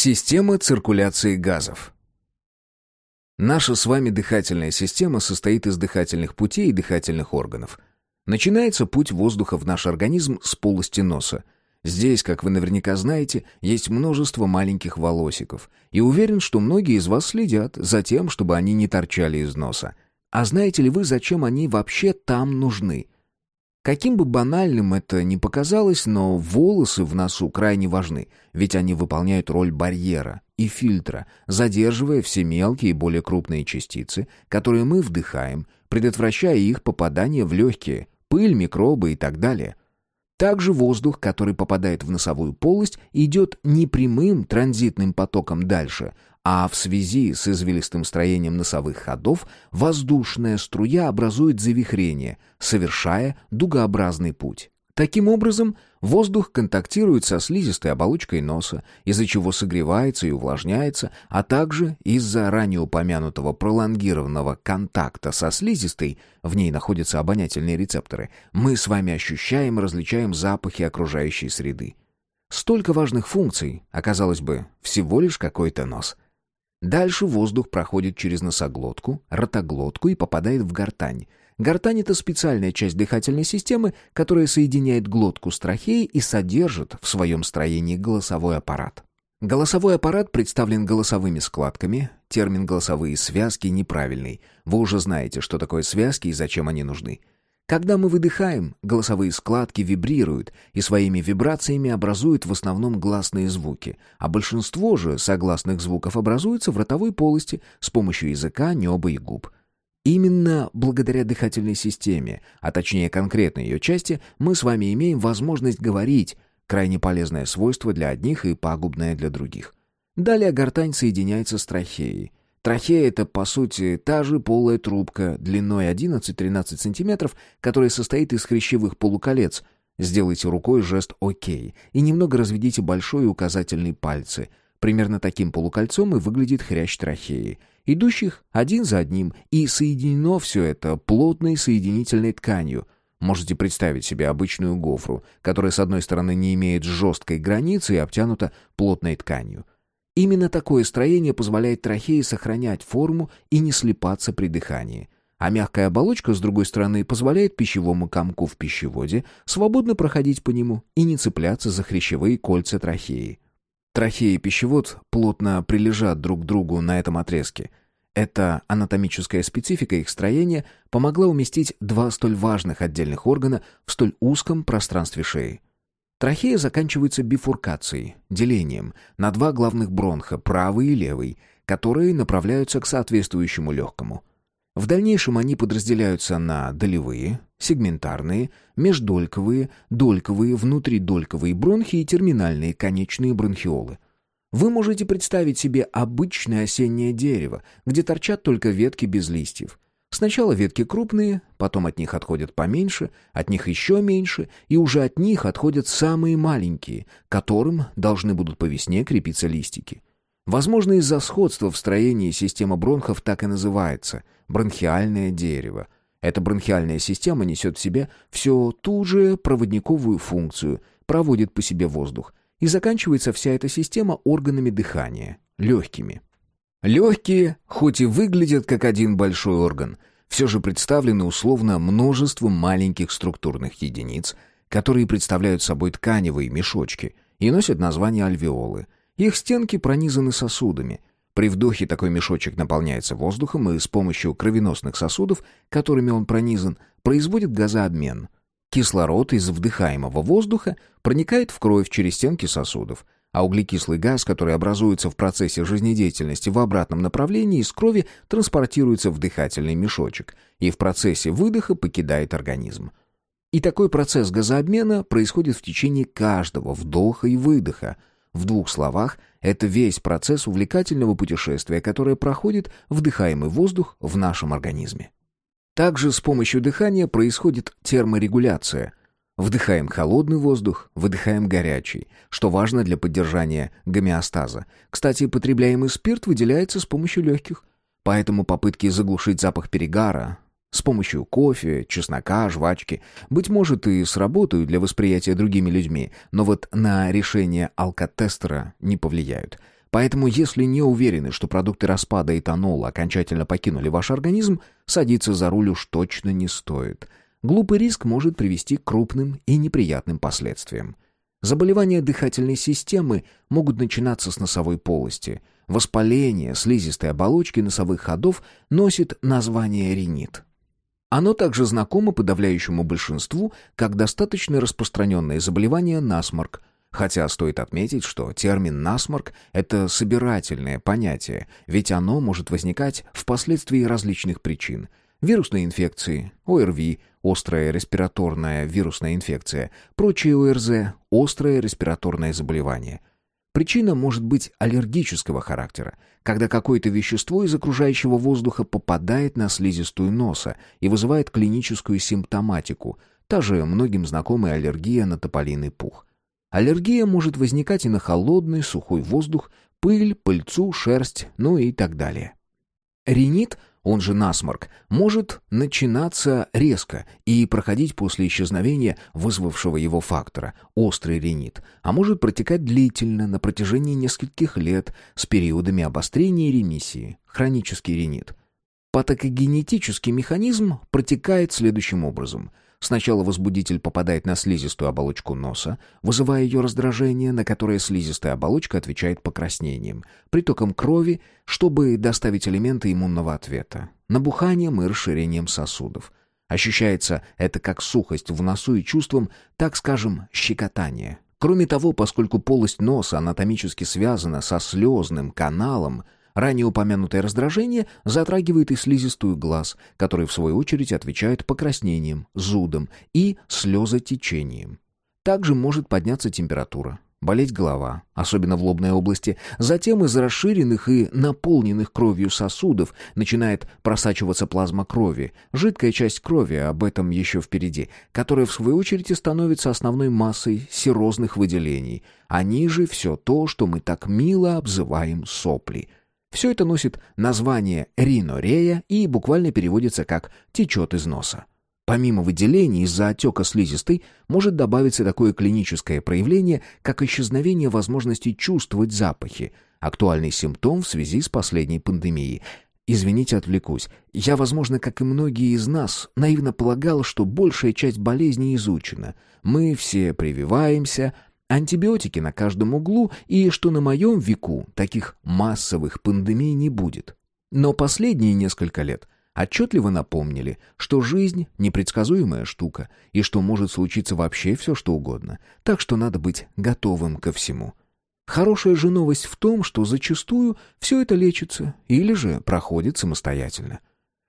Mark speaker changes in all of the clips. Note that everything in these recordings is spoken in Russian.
Speaker 1: Система циркуляции газов. Наша с вами дыхательная система состоит из дыхательных путей и дыхательных органов. Начинается путь воздуха в наш организм с полости носа. Здесь, как вы наверняка знаете, есть множество маленьких волосиков. И уверен, что многие из вас следят за тем, чтобы они не торчали из носа. А знаете ли вы, зачем они вообще там нужны? Каким бы банальным это ни показалось, но волосы в носу крайне важны, ведь они выполняют роль барьера и фильтра, задерживая все мелкие и более крупные частицы, которые мы вдыхаем, предотвращая их попадание в легкие, пыль, микробы и так далее. Также воздух, который попадает в носовую полость, идет не прямым транзитным потоком дальше, а в связи с извилистым строением носовых ходов воздушная струя образует завихрение, совершая дугообразный путь. Таким образом, воздух контактирует со слизистой оболочкой носа, из-за чего согревается и увлажняется, а также из-за ранее упомянутого пролонгированного контакта со слизистой, в ней находятся обонятельные рецепторы, мы с вами ощущаем и различаем запахи окружающей среды. Столько важных функций, оказалось бы, всего лишь какой-то нос – Дальше воздух проходит через носоглотку, ротоглотку и попадает в гортань. Гортань — это специальная часть дыхательной системы, которая соединяет глотку с трахеей и содержит в своем строении голосовой аппарат. Голосовой аппарат представлен голосовыми складками. Термин «голосовые связки» неправильный. Вы уже знаете, что такое связки и зачем они нужны. Когда мы выдыхаем, голосовые складки вибрируют и своими вибрациями образуют в основном гласные звуки, а большинство же согласных звуков образуется в ротовой полости с помощью языка, неба и губ. Именно благодаря дыхательной системе, а точнее конкретной ее части, мы с вами имеем возможность говорить, крайне полезное свойство для одних и пагубное для других. Далее гортань соединяется с трахеей. Трахея — это, по сути, та же полая трубка длиной 11-13 см, которая состоит из хрящевых полуколец. Сделайте рукой жест «Ок» и немного разведите большой и указательный пальцы. Примерно таким полукольцом и выглядит хрящ трахеи. Идущих один за одним, и соединено все это плотной соединительной тканью — Можете представить себе обычную гофру, которая с одной стороны не имеет жесткой границы и обтянута плотной тканью. Именно такое строение позволяет трахее сохранять форму и не слипаться при дыхании. А мягкая оболочка, с другой стороны, позволяет пищевому комку в пищеводе свободно проходить по нему и не цепляться за хрящевые кольца трахеи. Трахея и пищевод плотно прилежат друг к другу на этом отрезке. Эта анатомическая специфика их строения помогла уместить два столь важных отдельных органа в столь узком пространстве шеи. Трахея заканчивается бифуркацией, делением на два главных бронха, правый и левый, которые направляются к соответствующему легкому. В дальнейшем они подразделяются на долевые, сегментарные, междольковые, дольковые, внутридольковые бронхи и терминальные конечные бронхиолы. Вы можете представить себе обычное осеннее дерево, где торчат только ветки без листьев. Сначала ветки крупные, потом от них отходят поменьше, от них еще меньше, и уже от них отходят самые маленькие, которым должны будут по весне крепиться листики. Возможно, из-за сходства в строении система бронхов так и называется – бронхиальное дерево. Эта бронхиальная система несет в себе все ту же проводниковую функцию, проводит по себе воздух, и заканчивается вся эта система органами дыхания – легкими – Легкие, хоть и выглядят как один большой орган, все же представлены условно множеством маленьких структурных единиц, которые представляют собой тканевые мешочки и носят название альвеолы. Их стенки пронизаны сосудами. При вдохе такой мешочек наполняется воздухом и с помощью кровеносных сосудов, которыми он пронизан, производит газообмен. Кислород из вдыхаемого воздуха проникает в кровь через стенки сосудов – а углекислый газ, который образуется в процессе жизнедеятельности в обратном направлении из крови, транспортируется в дыхательный мешочек и в процессе выдоха покидает организм. И такой процесс газообмена происходит в течение каждого вдоха и выдоха. В двух словах, это весь процесс увлекательного путешествия, которое проходит вдыхаемый воздух в нашем организме. Также с помощью дыхания происходит терморегуляция – Вдыхаем холодный воздух, выдыхаем горячий, что важно для поддержания гомеостаза. Кстати, потребляемый спирт выделяется с помощью легких. Поэтому попытки заглушить запах перегара с помощью кофе, чеснока, жвачки, быть может, и сработают для восприятия другими людьми, но вот на решение алкотестера не повлияют. Поэтому, если не уверены, что продукты распада этанола окончательно покинули ваш организм, садиться за руль уж точно не стоит. Глупый риск может привести к крупным и неприятным последствиям. Заболевания дыхательной системы могут начинаться с носовой полости. Воспаление слизистой оболочки носовых ходов носит название ринит. Оно также знакомо подавляющему большинству как достаточно распространенное заболевание насморк, Хотя стоит отметить, что термин «насморк» — это собирательное понятие, ведь оно может возникать впоследствии различных причин. Вирусные инфекции, ОРВИ, острая респираторная вирусная инфекция, прочие ОРЗ, острое респираторное заболевание. Причина может быть аллергического характера, когда какое-то вещество из окружающего воздуха попадает на слизистую носа и вызывает клиническую симптоматику, та же многим знакомая аллергия на тополиный пух. Аллергия может возникать и на холодный, сухой воздух, пыль, пыльцу, шерсть, ну и так далее. Ринит, он же насморк, может начинаться резко и проходить после исчезновения вызвавшего его фактора, острый ринит, а может протекать длительно, на протяжении нескольких лет, с периодами обострения и ремиссии, хронический ринит. Патогенетический механизм протекает следующим образом – Сначала возбудитель попадает на слизистую оболочку носа, вызывая ее раздражение, на которое слизистая оболочка отвечает покраснением, притоком крови, чтобы доставить элементы иммунного ответа, набуханием и расширением сосудов. Ощущается это как сухость в носу и чувством, так скажем, щекотания. Кроме того, поскольку полость носа анатомически связана со слезным каналом – Ранее упомянутое раздражение затрагивает и слизистую глаз, который в свою очередь отвечает покраснением, зудом и слезотечением. Также может подняться температура, болеть голова, особенно в лобной области. Затем из расширенных и наполненных кровью сосудов начинает просачиваться плазма крови, жидкая часть крови, об этом еще впереди, которая в свою очередь становится основной массой серозных выделений, а ниже все то, что мы так мило обзываем сопли – все это носит название ринорея и буквально переводится как «течет из носа». Помимо выделений из-за отека слизистой, может добавиться такое клиническое проявление, как исчезновение возможности чувствовать запахи, актуальный симптом в связи с последней пандемией. Извините, отвлекусь. Я, возможно, как и многие из нас, наивно полагал, что большая часть болезни изучена. Мы все прививаемся, антибиотики на каждом углу и что на моем веку таких массовых пандемий не будет. Но последние несколько лет отчетливо напомнили, что жизнь — непредсказуемая штука и что может случиться вообще все, что угодно, так что надо быть готовым ко всему. Хорошая же новость в том, что зачастую все это лечится или же проходит самостоятельно.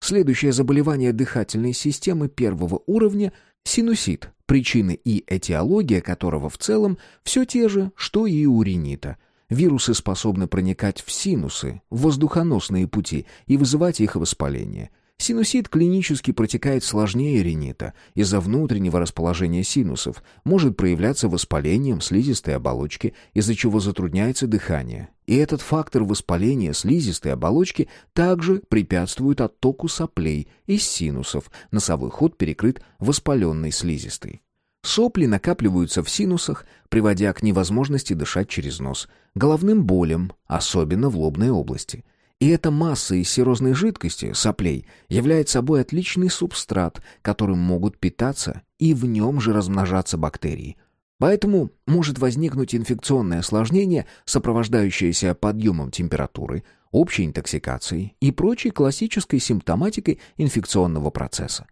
Speaker 1: Следующее заболевание дыхательной системы первого уровня – синусит, причины и этиология которого в целом все те же, что и у ринита. Вирусы способны проникать в синусы, в воздухоносные пути и вызывать их воспаление – Синусит клинически протекает сложнее ринита из-за внутреннего расположения синусов, может проявляться воспалением слизистой оболочки, из-за чего затрудняется дыхание. И этот фактор воспаления слизистой оболочки также препятствует оттоку соплей из синусов, носовой ход перекрыт воспаленной слизистой. Сопли накапливаются в синусах, приводя к невозможности дышать через нос, головным болям, особенно в лобной области – и эта масса из серозной жидкости, соплей, является собой отличный субстрат, которым могут питаться и в нем же размножаться бактерии. Поэтому может возникнуть инфекционное осложнение, сопровождающееся подъемом температуры, общей интоксикацией и прочей классической симптоматикой инфекционного процесса.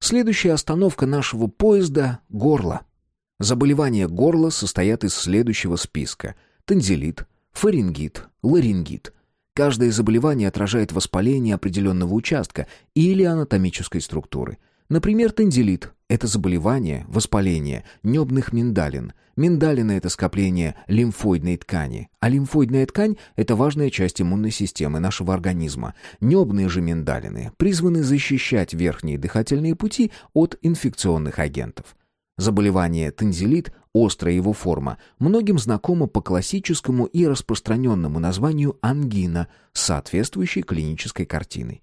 Speaker 1: Следующая остановка нашего поезда – горло. Заболевания горла состоят из следующего списка – танзелит, фарингит, ларингит – Каждое заболевание отражает воспаление определенного участка или анатомической структуры. Например, тензилит – это заболевание, воспаление небных миндалин. Миндалины – это скопление лимфоидной ткани, а лимфоидная ткань – это важная часть иммунной системы нашего организма. Небные же миндалины призваны защищать верхние дыхательные пути от инфекционных агентов. Заболевание тензилит, острая его форма, многим знакомо по классическому и распространенному названию ангина соответствующей клинической картиной.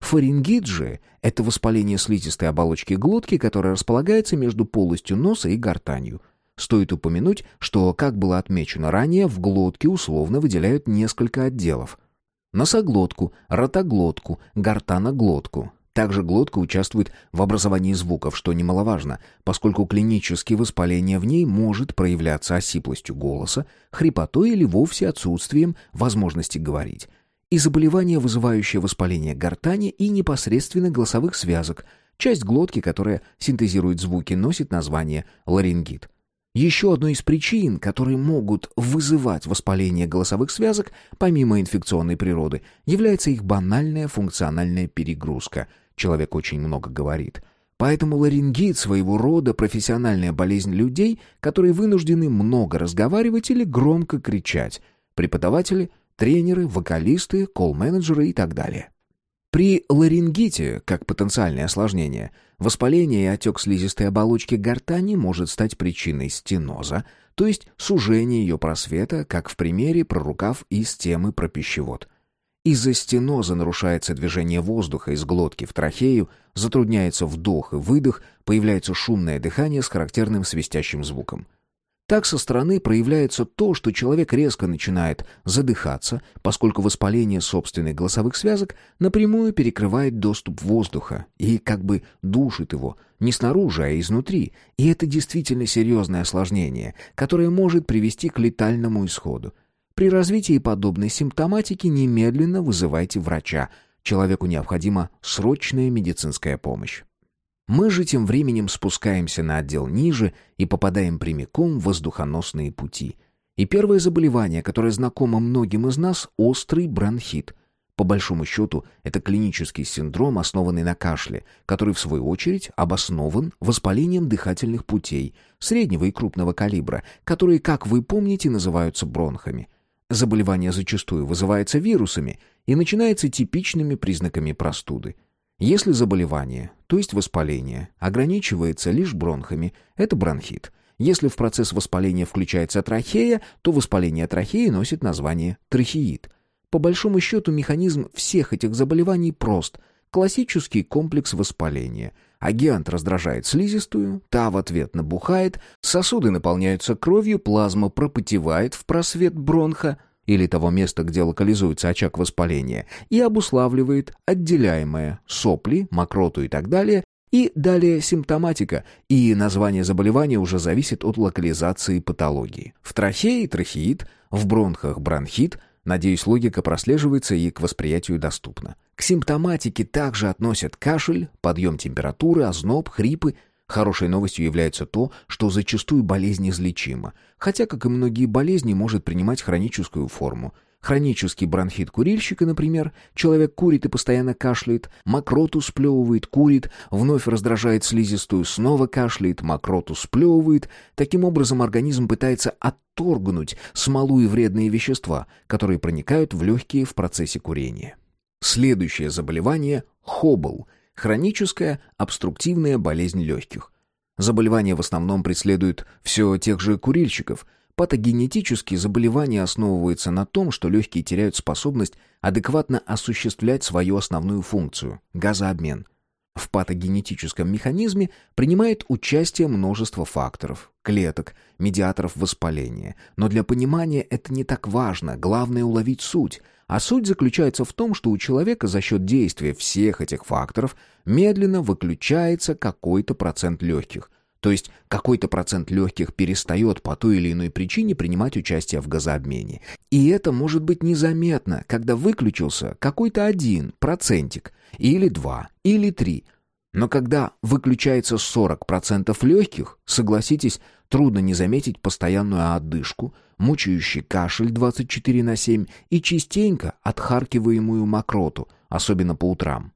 Speaker 1: Фарингит же – это воспаление слизистой оболочки глотки, которое располагается между полостью носа и гортанью. Стоит упомянуть, что, как было отмечено ранее, в глотке условно выделяют несколько отделов. Носоглотку, ротоглотку, гортаноглотку. Также глотка участвует в образовании звуков, что немаловажно, поскольку клинически воспаление в ней может проявляться осиплостью голоса, хрипотой или вовсе отсутствием возможности говорить. И заболевание, вызывающее воспаление гортани и непосредственно голосовых связок, часть глотки, которая синтезирует звуки, носит название ларингит. Еще одной из причин, которые могут вызывать воспаление голосовых связок, помимо инфекционной природы, является их банальная функциональная перегрузка. Человек очень много говорит. Поэтому ларингит своего рода профессиональная болезнь людей, которые вынуждены много разговаривать или громко кричать. Преподаватели, тренеры, вокалисты, колл-менеджеры и так далее. При ларингите, как потенциальное осложнение, воспаление и отек слизистой оболочки гортани может стать причиной стеноза, то есть сужения ее просвета, как в примере про рукав из темы про пищевод. Из-за стеноза нарушается движение воздуха из глотки в трахею, затрудняется вдох и выдох, появляется шумное дыхание с характерным свистящим звуком. Так со стороны проявляется то, что человек резко начинает задыхаться, поскольку воспаление собственных голосовых связок напрямую перекрывает доступ воздуха и как бы душит его не снаружи, а изнутри. И это действительно серьезное осложнение, которое может привести к летальному исходу. При развитии подобной симптоматики немедленно вызывайте врача. Человеку необходима срочная медицинская помощь. Мы же тем временем спускаемся на отдел ниже и попадаем прямиком в воздухоносные пути. И первое заболевание, которое знакомо многим из нас – острый бронхит. По большому счету, это клинический синдром, основанный на кашле, который, в свою очередь, обоснован воспалением дыхательных путей среднего и крупного калибра, которые, как вы помните, называются бронхами. Заболевание зачастую вызывается вирусами и начинается типичными признаками простуды – если заболевание, то есть воспаление, ограничивается лишь бронхами, это бронхит. Если в процесс воспаления включается трахея, то воспаление трахеи носит название трахеит. По большому счету механизм всех этих заболеваний прост. Классический комплекс воспаления. Агент раздражает слизистую, та в ответ набухает, сосуды наполняются кровью, плазма пропотевает в просвет бронха – или того места, где локализуется очаг воспаления, и обуславливает отделяемое сопли, мокроту и так далее, и далее симптоматика, и название заболевания уже зависит от локализации патологии. В трахее трахеит, в бронхах бронхит, надеюсь, логика прослеживается и к восприятию доступна. К симптоматике также относят кашель, подъем температуры, озноб, хрипы, Хорошей новостью является то, что зачастую болезнь излечима, хотя, как и многие болезни, может принимать хроническую форму. Хронический бронхит курильщика, например, человек курит и постоянно кашляет, мокроту сплевывает, курит, вновь раздражает слизистую, снова кашляет, мокроту сплевывает. Таким образом, организм пытается отторгнуть смолу и вредные вещества, которые проникают в легкие в процессе курения. Следующее заболевание – хобл – Хроническая обструктивная болезнь легких. Заболевание в основном преследует все тех же курильщиков. Патогенетически заболевание основывается на том, что легкие теряют способность адекватно осуществлять свою основную функцию – газообмен. В патогенетическом механизме принимает участие множество факторов, клеток, медиаторов воспаления. Но для понимания это не так важно, главное уловить суть – а суть заключается в том, что у человека за счет действия всех этих факторов медленно выключается какой-то процент легких. То есть какой-то процент легких перестает по той или иной причине принимать участие в газообмене. И это может быть незаметно, когда выключился какой-то один процентик, или два, или три. Но когда выключается 40% легких, согласитесь, трудно не заметить постоянную одышку, мучающий кашель 24 на 7 и частенько отхаркиваемую мокроту, особенно по утрам.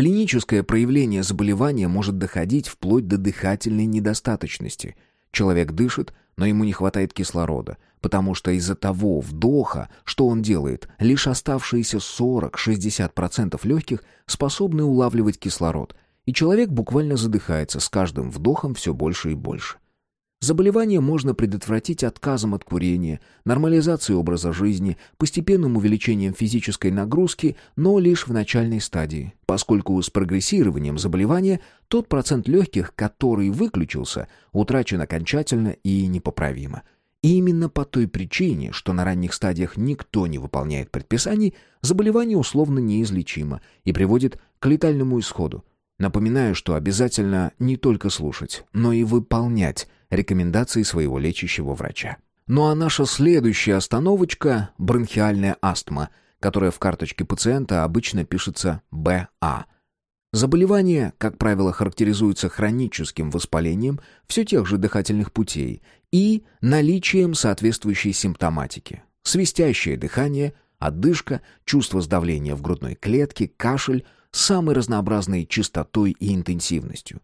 Speaker 1: Клиническое проявление заболевания может доходить вплоть до дыхательной недостаточности. Человек дышит, но ему не хватает кислорода, потому что из-за того вдоха, что он делает, лишь оставшиеся 40-60% легких способны улавливать кислород, и человек буквально задыхается с каждым вдохом все больше и больше. Заболевание можно предотвратить отказом от курения, нормализацией образа жизни, постепенным увеличением физической нагрузки, но лишь в начальной стадии, поскольку с прогрессированием заболевания тот процент легких, который выключился, утрачен окончательно и непоправимо. И именно по той причине, что на ранних стадиях никто не выполняет предписаний, заболевание условно неизлечимо и приводит к летальному исходу. Напоминаю, что обязательно не только слушать, но и выполнять рекомендации своего лечащего врача. Ну а наша следующая остановочка – бронхиальная астма, которая в карточке пациента обычно пишется БА. Заболевание, как правило, характеризуется хроническим воспалением все тех же дыхательных путей и наличием соответствующей симптоматики. Свистящее дыхание, одышка, чувство сдавления в грудной клетке, кашель – самой разнообразной частотой и интенсивностью.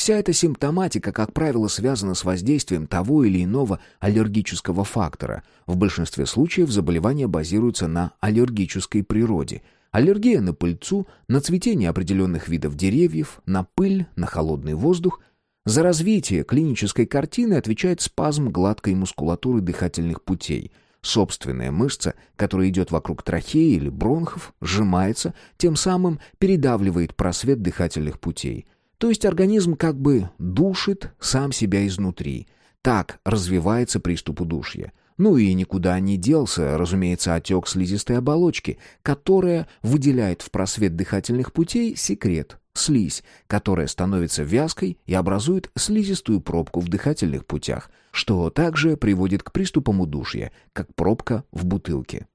Speaker 1: Вся эта симптоматика, как правило, связана с воздействием того или иного аллергического фактора. В большинстве случаев заболевания базируются на аллергической природе. Аллергия на пыльцу, на цветение определенных видов деревьев, на пыль, на холодный воздух. За развитие клинической картины отвечает спазм гладкой мускулатуры дыхательных путей – Собственная мышца, которая идет вокруг трахеи или бронхов, сжимается, тем самым передавливает просвет дыхательных путей. То есть организм как бы душит сам себя изнутри. Так развивается приступ удушья. Ну и никуда не делся, разумеется, отек слизистой оболочки, которая выделяет в просвет дыхательных путей секрет слизь, которая становится вязкой и образует слизистую пробку в дыхательных путях, что также приводит к приступам удушья, как пробка в бутылке.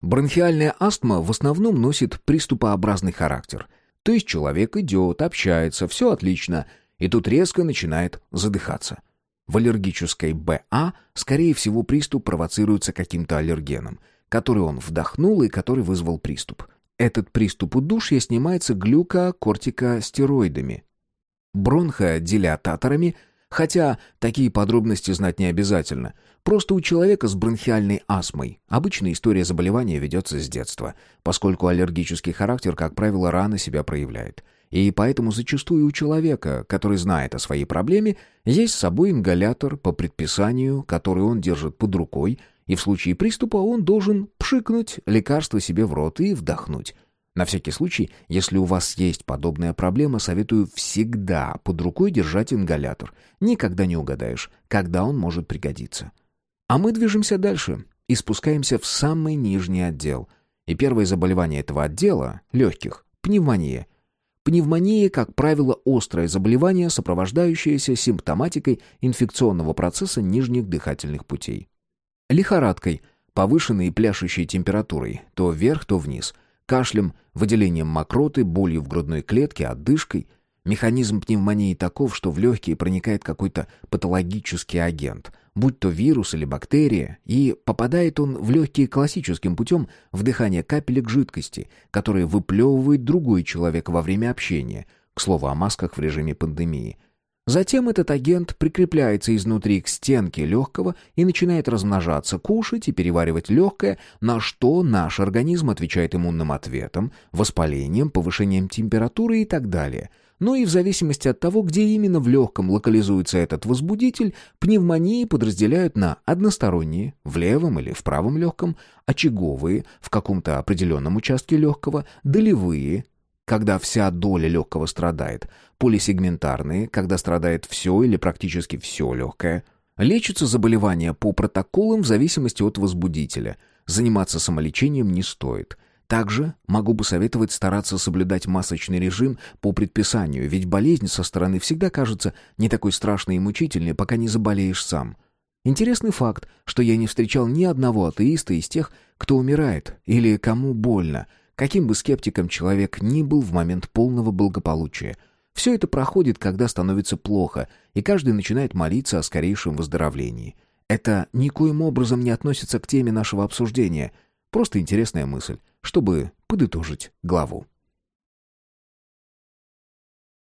Speaker 1: Бронхиальная астма в основном носит приступообразный характер. То есть человек идет, общается, все отлично, и тут резко начинает задыхаться. В аллергической БА, скорее всего, приступ провоцируется каким-то аллергеном, который он вдохнул и который вызвал приступ. Этот приступ удушья снимается глюкокортикостероидами, бронходилататорами, хотя такие подробности знать не обязательно. Просто у человека с бронхиальной астмой обычно история заболевания ведется с детства, поскольку аллергический характер, как правило, рано себя проявляет. И поэтому зачастую у человека, который знает о своей проблеме, есть с собой ингалятор по предписанию, который он держит под рукой, и в случае приступа он должен пшикнуть лекарство себе в рот и вдохнуть. На всякий случай, если у вас есть подобная проблема, советую всегда под рукой держать ингалятор. Никогда не угадаешь, когда он может пригодиться. А мы движемся дальше и спускаемся в самый нижний отдел. И первое заболевание этого отдела – легких – пневмония. Пневмония, как правило, острое заболевание, сопровождающееся симптоматикой инфекционного процесса нижних дыхательных путей. Лихорадкой, повышенной и пляшущей температурой, то вверх, то вниз, кашлем, выделением мокроты, болью в грудной клетке, отдышкой. Механизм пневмонии таков, что в легкие проникает какой-то патологический агент, будь то вирус или бактерия, и попадает он в легкие классическим путем вдыхания капелек жидкости, которые выплевывает другой человек во время общения, к слову о масках в режиме пандемии – Затем этот агент прикрепляется изнутри к стенке легкого и начинает размножаться, кушать и переваривать легкое, на что наш организм отвечает иммунным ответом, воспалением, повышением температуры и так далее. Но и в зависимости от того, где именно в легком локализуется этот возбудитель, пневмонии подразделяют на односторонние, в левом или в правом легком, очаговые, в каком-то определенном участке легкого, долевые, когда вся доля легкого страдает, полисегментарные, когда страдает все или практически все легкое. Лечатся заболевания по протоколам в зависимости от возбудителя. Заниматься самолечением не стоит. Также могу посоветовать стараться соблюдать масочный режим по предписанию, ведь болезнь со стороны всегда кажется не такой страшной и мучительной, пока не заболеешь сам. Интересный факт, что я не встречал ни одного атеиста из тех, кто умирает или кому больно – Каким бы скептиком человек ни был в момент полного благополучия, все это проходит, когда становится плохо, и каждый начинает молиться о скорейшем выздоровлении. Это никоим образом не относится к теме нашего обсуждения. Просто интересная мысль, чтобы подытожить главу.